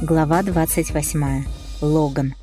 Глава 28. Логан.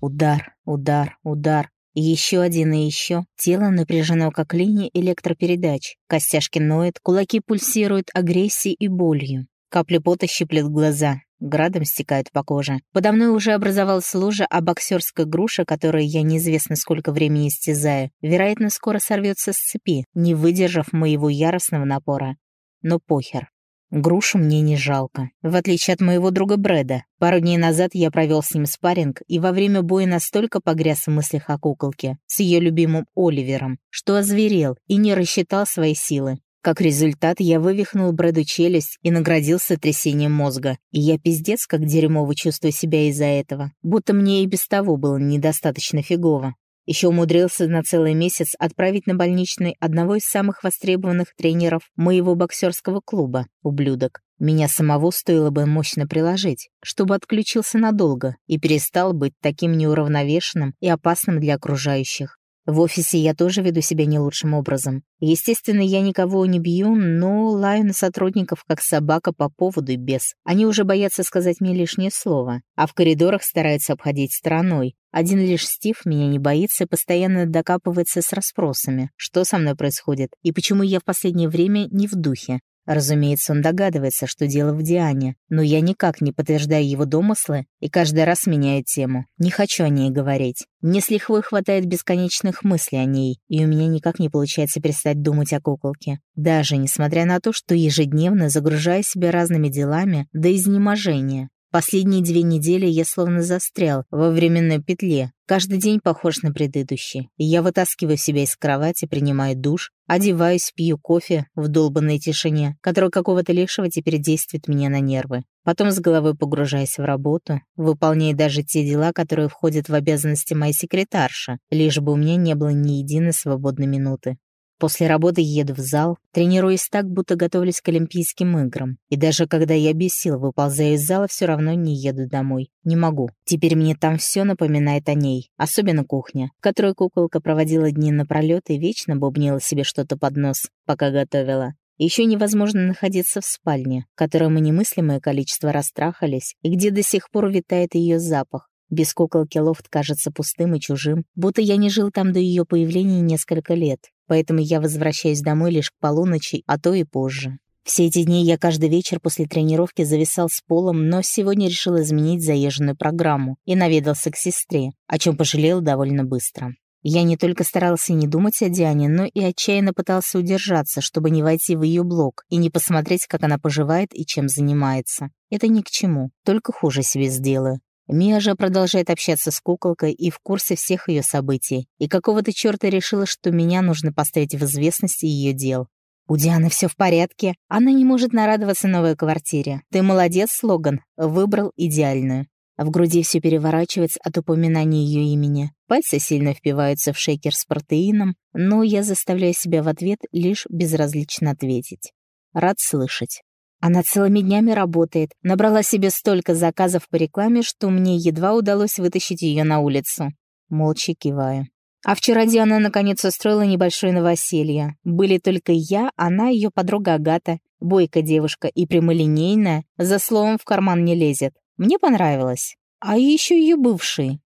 Удар, удар, удар. Еще один и еще. Тело напряжено, как линии электропередач. Костяшки ноют, кулаки пульсируют агрессией и болью. Капли пота щиплет глаза. Градом стекают по коже. Подо мной уже образовалась лужа, а боксерская груша, которой я неизвестно сколько времени истязаю, вероятно, скоро сорвется с цепи, не выдержав моего яростного напора. Но похер. Грушу мне не жалко. В отличие от моего друга Брэда. Пару дней назад я провел с ним спарринг и во время боя настолько погряз в мыслях о куколке с ее любимым Оливером, что озверел и не рассчитал свои силы. Как результат, я вывихнул Брэду челюсть и наградил сотрясением мозга. И я пиздец как дерьмово чувствую себя из-за этого. Будто мне и без того было недостаточно фигово. Еще умудрился на целый месяц отправить на больничный одного из самых востребованных тренеров моего боксерского клуба, ублюдок. Меня самого стоило бы мощно приложить, чтобы отключился надолго и перестал быть таким неуравновешенным и опасным для окружающих. В офисе я тоже веду себя не лучшим образом. Естественно, я никого не бью, но лаю на сотрудников, как собака по поводу и без. Они уже боятся сказать мне лишнее слово, а в коридорах стараются обходить стороной. Один лишь Стив меня не боится и постоянно докапывается с расспросами, что со мной происходит и почему я в последнее время не в духе. Разумеется, он догадывается, что дело в Диане, но я никак не подтверждаю его домыслы и каждый раз меняю тему. Не хочу о ней говорить. Мне с лихвой хватает бесконечных мыслей о ней, и у меня никак не получается перестать думать о куколке. Даже несмотря на то, что ежедневно загружаю себя разными делами до изнеможения. Последние две недели я словно застрял во временной петле. Каждый день похож на предыдущий. Я вытаскиваю себя из кровати, принимаю душ, одеваюсь, пью кофе в долбанной тишине, которая какого-то лишего теперь действует мне на нервы. Потом с головой погружаясь в работу, выполняя даже те дела, которые входят в обязанности моей секретарши, лишь бы у меня не было ни единой свободной минуты. После работы еду в зал, тренируясь так, будто готовлюсь к Олимпийским играм. И даже когда я без сил выползаю из зала, все равно не еду домой. Не могу. Теперь мне там все напоминает о ней. Особенно кухня, в которой куколка проводила дни напролет и вечно бубнила себе что-то под нос, пока готовила. Еще невозможно находиться в спальне, в которой мы немыслимое количество растрахались, и где до сих пор витает ее запах. Без куколки лофт кажется пустым и чужим, будто я не жил там до ее появления несколько лет поэтому я возвращаюсь домой лишь к полуночи, а то и позже. Все эти дни я каждый вечер после тренировки зависал с полом, но сегодня решил изменить заезженную программу и наведался к сестре, о чем пожалел довольно быстро. Я не только старался не думать о Диане, но и отчаянно пытался удержаться, чтобы не войти в ее блог и не посмотреть, как она поживает и чем занимается. Это ни к чему, только хуже себе сделаю. Мия же продолжает общаться с куколкой и в курсе всех ее событий, и какого-то черта решила, что меня нужно поставить в известность ее дел. У Дианы все в порядке. Она не может нарадоваться новой квартире. Ты молодец, слоган. Выбрал идеальную. В груди все переворачивается от упоминания ее имени. Пальцы сильно впиваются в шейкер с протеином, но я заставляю себя в ответ лишь безразлично ответить. Рад слышать. Она целыми днями работает, набрала себе столько заказов по рекламе, что мне едва удалось вытащить ее на улицу. Молча киваю. А вчера Диана наконец устроила небольшое новоселье. Были только я, она и ее подруга Агата, бойкая девушка и прямолинейная, за словом в карман не лезет. Мне понравилось. А еще ее бывший.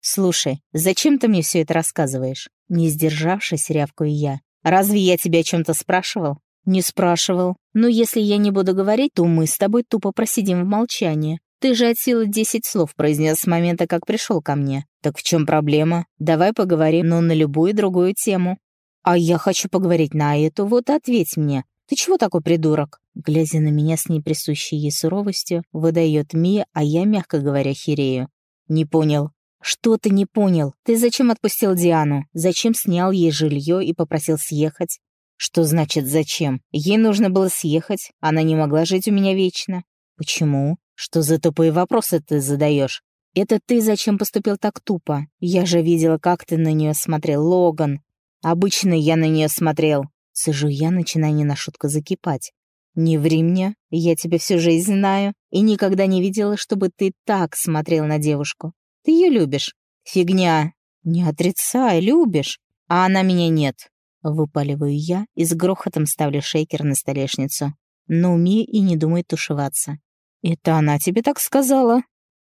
«Слушай, зачем ты мне все это рассказываешь?» Не сдержавшись, рявкаю я. «Разве я тебя о чем-то спрашивал?» «Не спрашивал. Но если я не буду говорить, то мы с тобой тупо просидим в молчании. Ты же от силы десять слов произнес с момента, как пришел ко мне. Так в чем проблема? Давай поговорим, но на любую другую тему». «А я хочу поговорить на эту, вот ответь мне. Ты чего такой придурок?» Глядя на меня с неприсущей ей суровостью, выдает Мия, а я, мягко говоря, херею. «Не понял». «Что ты не понял? Ты зачем отпустил Диану? Зачем снял ей жилье и попросил съехать? Что значит зачем? Ей нужно было съехать, она не могла жить у меня вечно. Почему? Что за тупые вопросы ты задаешь? Это ты зачем поступил так тупо? Я же видела, как ты на нее смотрел, Логан. Обычно я на нее смотрел. Сижу я, начинаю не на шутку закипать. Не ври мне, я тебя всю жизнь знаю, и никогда не видела, чтобы ты так смотрел на девушку. Ты ее любишь. Фигня. Не отрицай, любишь. А она меня нет. Выпаливаю я и с грохотом ставлю шейкер на столешницу. Но Ми и не думает тушеваться. «Это она тебе так сказала?»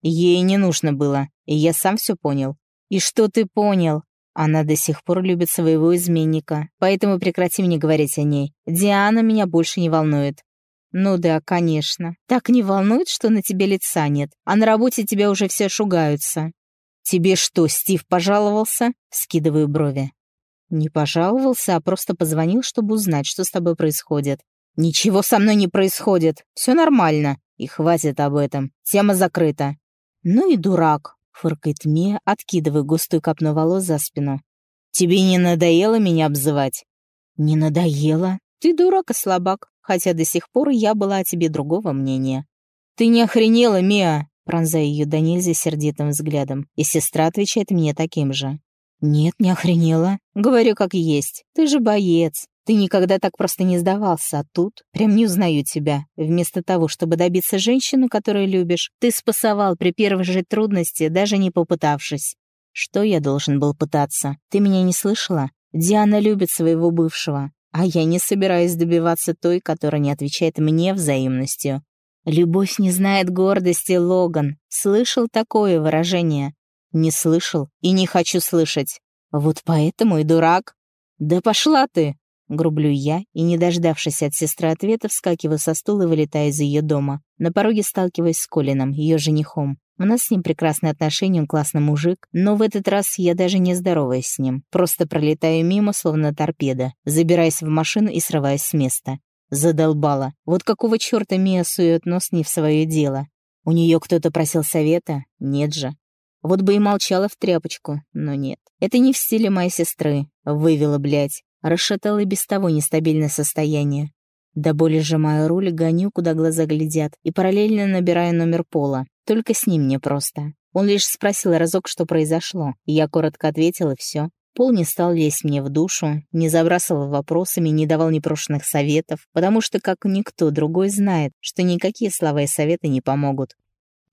«Ей не нужно было, и я сам все понял». «И что ты понял?» Она до сих пор любит своего изменника, поэтому прекрати мне говорить о ней. Диана меня больше не волнует. Ну да, конечно. Так не волнует, что на тебе лица нет, а на работе тебя уже все шугаются. Тебе что, Стив пожаловался? Скидываю брови. Не пожаловался, а просто позвонил, чтобы узнать, что с тобой происходит. Ничего со мной не происходит. Все нормально. И хватит об этом. Тема закрыта. Ну и дурак, фыркает Мия, откидывая густую копну волос за спину. Тебе не надоело меня обзывать? Не надоело. Ты дурак и слабак хотя до сих пор я была о тебе другого мнения. «Ты не охренела, Миа!» пронзая ее до нельзя сердитым взглядом, и сестра отвечает мне таким же. «Нет, не охренела. Говорю как есть. Ты же боец. Ты никогда так просто не сдавался, а тут прям не узнаю тебя. Вместо того, чтобы добиться женщину, которую любишь, ты спасовал при первой же трудности, даже не попытавшись. Что я должен был пытаться? Ты меня не слышала? Диана любит своего бывшего. А я не собираюсь добиваться той, которая не отвечает мне взаимностью. Любовь не знает гордости, Логан. Слышал такое выражение? Не слышал и не хочу слышать. Вот поэтому и дурак. Да пошла ты! Грублю я и, не дождавшись от сестры ответа, вскакиваю со стула и вылетаю из ее дома. На пороге сталкиваюсь с Колином, ее женихом. У нас с ним прекрасные отношения, он классный мужик, но в этот раз я даже не здороваюсь с ним. Просто пролетаю мимо, словно торпеда, забираясь в машину и срываясь с места. Задолбала. Вот какого чёрта Мия сует нос не в свое дело? У нее кто-то просил совета? Нет же. Вот бы и молчала в тряпочку, но нет. Это не в стиле моей сестры. Вывела, блядь. Расшатала и без того нестабильное состояние. До боли сжимаю руль, гоню, куда глаза глядят, и параллельно набираю номер Пола. Только с ним мне просто. Он лишь спросил разок, что произошло, и я коротко ответила, и все. Пол не стал лезть мне в душу, не забрасывал вопросами, не давал непрошенных советов, потому что, как никто другой, знает, что никакие слова и советы не помогут.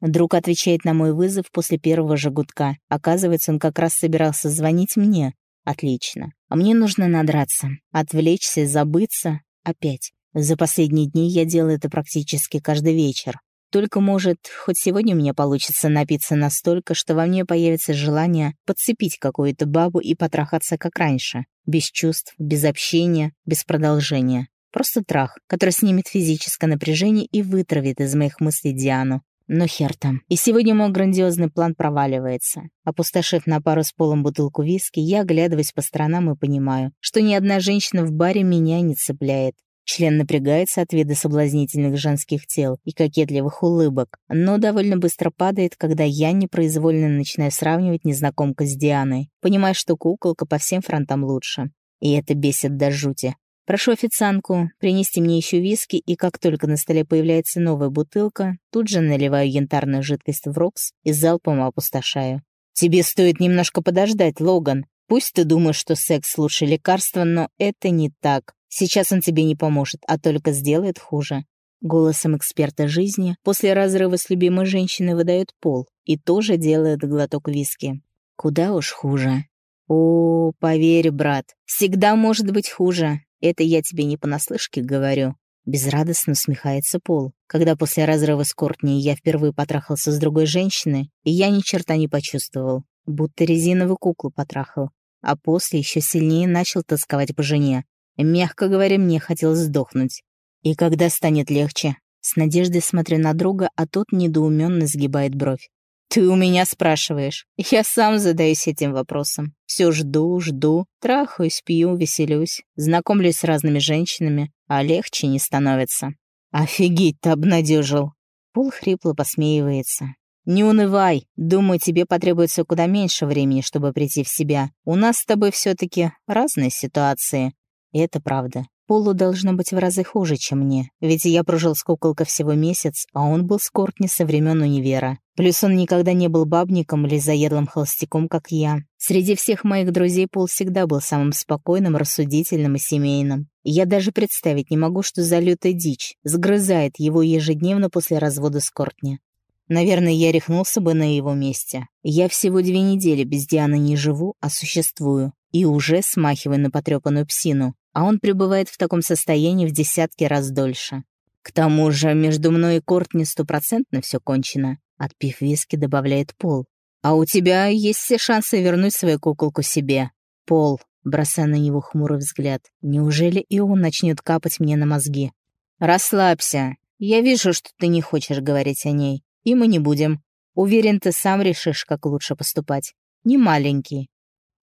Друг отвечает на мой вызов после первого же гудка. Оказывается, он как раз собирался звонить мне. Отлично. А мне нужно надраться, отвлечься, забыться. Опять. За последние дни я делаю это практически каждый вечер. Только, может, хоть сегодня у меня получится напиться настолько, что во мне появится желание подцепить какую-то бабу и потрахаться как раньше. Без чувств, без общения, без продолжения. Просто трах, который снимет физическое напряжение и вытравит из моих мыслей Диану. Но хер там. И сегодня мой грандиозный план проваливается. Опустошив на пару с полом бутылку виски, я оглядываюсь по сторонам и понимаю, что ни одна женщина в баре меня не цепляет. Член напрягается от вида соблазнительных женских тел и кокетливых улыбок, но довольно быстро падает, когда я непроизвольно начинаю сравнивать незнакомку с Дианой, понимая, что куколка по всем фронтам лучше. И это бесит до жути. Прошу официантку принести мне еще виски, и как только на столе появляется новая бутылка, тут же наливаю янтарную жидкость в рокс и залпом опустошаю. «Тебе стоит немножко подождать, Логан. Пусть ты думаешь, что секс лучше лекарства, но это не так. Сейчас он тебе не поможет, а только сделает хуже. Голосом эксперта жизни после разрыва с любимой женщиной выдает пол и тоже делает глоток виски. Куда уж хуже. О, поверь, брат, всегда может быть хуже. Это я тебе не понаслышке говорю. Безрадостно усмехается Пол, когда после разрыва с Кортни я впервые потрахался с другой женщиной, и я ни черта не почувствовал, будто резиновую куклу потрахал, а после еще сильнее начал тосковать по жене, Мягко говоря, мне хотелось сдохнуть. И когда станет легче? С надеждой смотрю на друга, а тот недоуменно сгибает бровь. «Ты у меня спрашиваешь. Я сам задаюсь этим вопросом. Все жду, жду, трахаюсь, пью, веселюсь, знакомлюсь с разными женщинами, а легче не становится. Офигеть, ты обнадежил!» Пол хрипло посмеивается. «Не унывай. Думаю, тебе потребуется куда меньше времени, чтобы прийти в себя. У нас с тобой все таки разные ситуации. И это правда. Полу должно быть в разы хуже, чем мне, ведь я прожил с куколкой всего месяц, а он был с Кортни со времен универа. Плюс он никогда не был бабником или заедлым холостяком, как я. Среди всех моих друзей Пол всегда был самым спокойным, рассудительным и семейным. Я даже представить не могу, что за лютая дичь сгрызает его ежедневно после развода с Кортни. Наверное, я рехнулся бы на его месте. Я всего две недели без Дианы не живу, а существую. И уже смахиваю на потрепанную псину а он пребывает в таком состоянии в десятки раз дольше. К тому же между мной и Кортни стопроцентно все кончено. Отпив виски, добавляет Пол. А у тебя есть все шансы вернуть свою куколку себе. Пол, бросая на него хмурый взгляд. Неужели и он начнет капать мне на мозги? Расслабься. Я вижу, что ты не хочешь говорить о ней. И мы не будем. Уверен, ты сам решишь, как лучше поступать. Не маленький.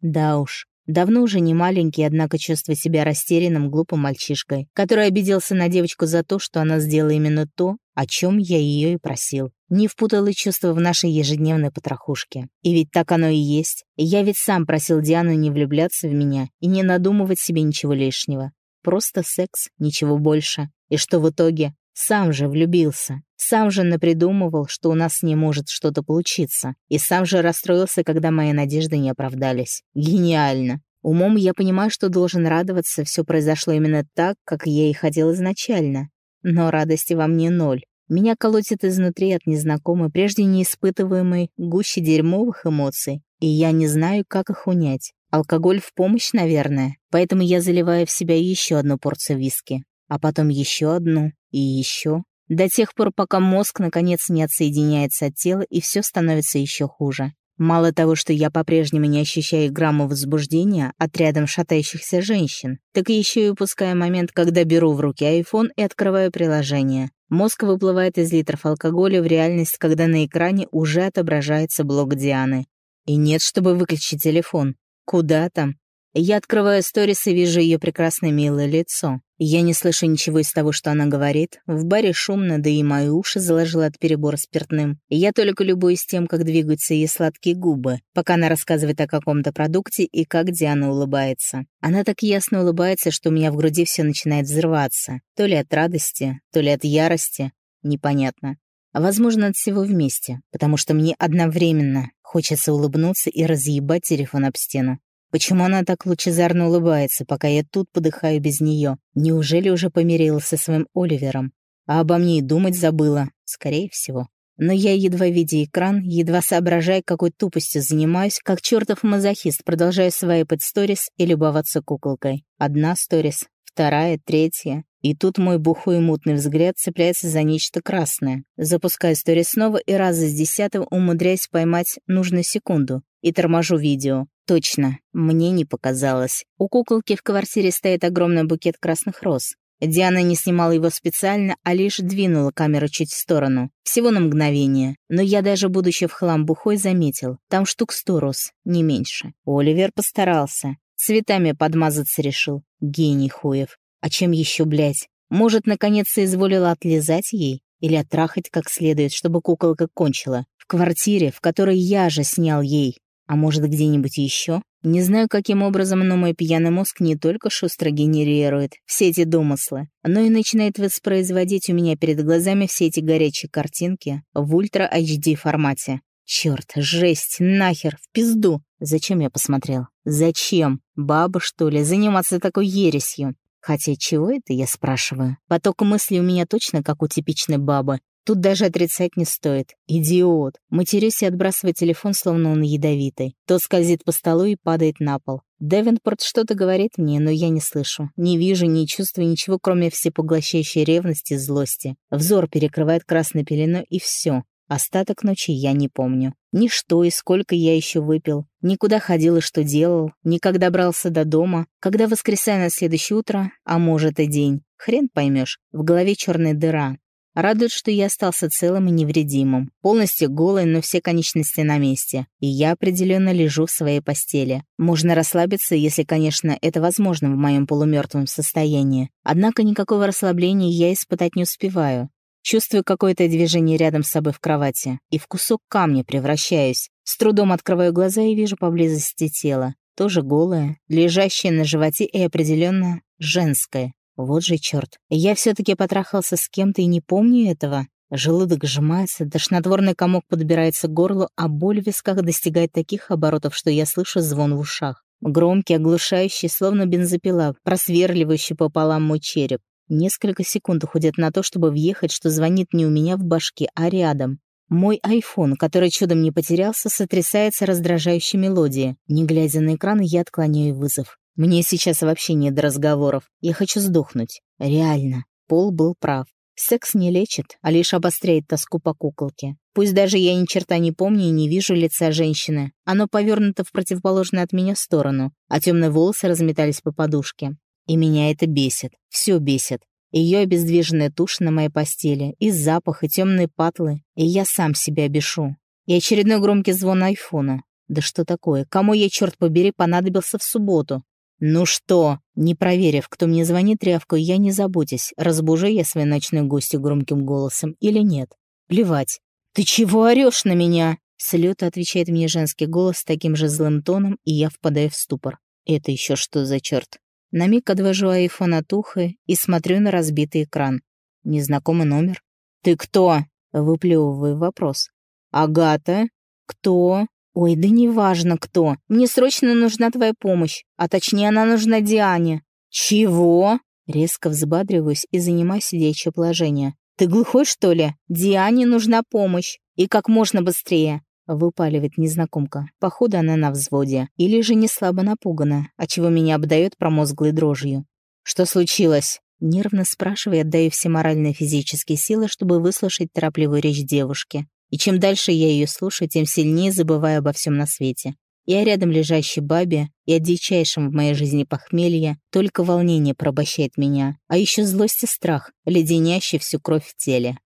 Да уж, Давно уже не маленький, однако чувствует себя растерянным, глупым мальчишкой, который обиделся на девочку за то, что она сделала именно то, о чем я ее и просил. Не впутала чувства в нашей ежедневной потрохушке. И ведь так оно и есть. Я ведь сам просил Диану не влюбляться в меня и не надумывать себе ничего лишнего. Просто секс, ничего больше. И что в итоге? Сам же влюбился. Сам же напридумывал, что у нас с ней может что-то получиться. И сам же расстроился, когда мои надежды не оправдались. Гениально. Умом я понимаю, что должен радоваться, все произошло именно так, как я и хотел изначально. Но радости во мне ноль. Меня колотит изнутри от незнакомой, прежде не испытываемой гуще дерьмовых эмоций, и я не знаю, как их унять. Алкоголь в помощь, наверное, поэтому я заливаю в себя еще одну порцию виски, а потом еще одну, и еще. До тех пор, пока мозг наконец не отсоединяется от тела, и все становится еще хуже. Мало того, что я по-прежнему не ощущаю грамма возбуждения от рядом шатающихся женщин, так еще и упускаю момент, когда беру в руки iPhone и открываю приложение. Мозг выплывает из литров алкоголя в реальность, когда на экране уже отображается блог Дианы. И нет, чтобы выключить телефон. Куда там? Я открываю сторис и вижу ее прекрасное милое лицо. Я не слышу ничего из того, что она говорит. В баре шумно, да и мои уши заложила от перебора спиртным. Я только любуюсь тем, как двигаются ее сладкие губы, пока она рассказывает о каком-то продукте и как Диана улыбается. Она так ясно улыбается, что у меня в груди все начинает взрываться. То ли от радости, то ли от ярости. Непонятно. Возможно, от всего вместе, потому что мне одновременно хочется улыбнуться и разъебать телефон об стену. Почему она так лучезарно улыбается, пока я тут подыхаю без нее? Неужели уже помирилась со своим Оливером? А обо мне и думать забыла, скорее всего. Но я, едва видя экран, едва соображая, какой тупостью занимаюсь, как чертов мазохист, продолжаю свайпать сторис и любоваться куколкой. Одна сторис, вторая, третья. И тут мой бухой мутный взгляд цепляется за нечто красное. Запускаю сторис снова и раз из десятого умудряюсь поймать нужную секунду. И торможу видео. Точно, мне не показалось. У куколки в квартире стоит огромный букет красных роз. Диана не снимала его специально, а лишь двинула камеру чуть в сторону. Всего на мгновение. Но я даже, будучи в хлам бухой, заметил. Там штук сто роз, не меньше. Оливер постарался. Цветами подмазаться решил. Гений хуев. А чем еще, блядь? Может, наконец соизволила отлизать ей? Или оттрахать как следует, чтобы куколка кончила? В квартире, в которой я же снял ей. А может, где-нибудь еще? Не знаю, каким образом, но мой пьяный мозг не только шустро генерирует все эти домыслы, но и начинает воспроизводить у меня перед глазами все эти горячие картинки в ультра-HD формате. Черт, жесть, нахер, в пизду. Зачем я посмотрел? Зачем? Баба, что ли, заниматься такой ересью? Хотя чего это, я спрашиваю? Поток мыслей у меня точно как у типичной бабы. Тут даже отрицать не стоит. Идиот. Матерюсь и отбрасываю телефон, словно он ядовитый. Тот скользит по столу и падает на пол. Девинпорт что-то говорит мне, но я не слышу. Не вижу, не чувствую ничего, кроме всепоглощающей ревности и злости. Взор перекрывает красной пеленой, и все. Остаток ночи я не помню. Ни что и сколько я еще выпил, никуда ходил и что делал, никогда добрался до дома, когда воскресая на следующее утро, а может и день. Хрен поймешь, в голове черная дыра, Радует, что я остался целым и невредимым, полностью голый, но все конечности на месте, и я определенно лежу в своей постели. Можно расслабиться, если, конечно, это возможно в моем полумертвом состоянии. Однако никакого расслабления я испытать не успеваю. Чувствую какое-то движение рядом с собой в кровати, и в кусок камня превращаюсь. С трудом открываю глаза и вижу поблизости тело. Тоже голое, лежащее на животе и определенно женское. Вот же черт. Я все-таки потрахался с кем-то и не помню этого. Желудок сжимается, тошнотворный комок подбирается к горлу, а боль в висках достигает таких оборотов, что я слышу звон в ушах. Громкий, оглушающий, словно бензопила, просверливающий пополам мой череп. Несколько секунд уходят на то, чтобы въехать, что звонит не у меня в башке, а рядом. Мой айфон, который чудом не потерялся, сотрясается раздражающей мелодией. Не глядя на экран, я отклоняю вызов. Мне сейчас вообще не до разговоров. Я хочу сдохнуть. Реально. Пол был прав. Секс не лечит, а лишь обостряет тоску по куколке. Пусть даже я ни черта не помню и не вижу лица женщины. Оно повернуто в противоположную от меня сторону, а темные волосы разметались по подушке. И меня это бесит. Все бесит. Ее обездвиженная тушь на моей постели, и запах, и темные патлы, и я сам себя бешу. И очередной громкий звон айфона. Да что такое? Кому я, черт побери, понадобился в субботу? «Ну что?» Не проверив, кто мне звонит трявкой, я не заботюсь, разбужу я свою ночную гостью громким голосом или нет. Плевать. «Ты чего орёшь на меня?» С отвечает мне женский голос с таким же злым тоном, и я впадаю в ступор. Это еще что за черт? На миг отвожу айфон от уха и смотрю на разбитый экран. Незнакомый номер. «Ты кто?» — выплевываю вопрос. «Агата?» «Кто?» «Ой, да неважно кто. Мне срочно нужна твоя помощь. А точнее, она нужна Диане». «Чего?» Резко взбадриваюсь и занимаю сидячее положение. «Ты глухой, что ли? Диане нужна помощь. И как можно быстрее». Выпаливает незнакомка. Походу, она на взводе. Или же не слабо напугана, отчего меня обдает промозглой дрожью. «Что случилось?» Нервно спрашивая, отдаю все моральные и физические силы, чтобы выслушать торопливую речь девушки. И чем дальше я ее слушаю, тем сильнее забываю обо всем на свете. И о рядом лежащей бабе, и о дичайшем в моей жизни похмелье, только волнение порабощает меня, а еще злость и страх, леденящий всю кровь в теле.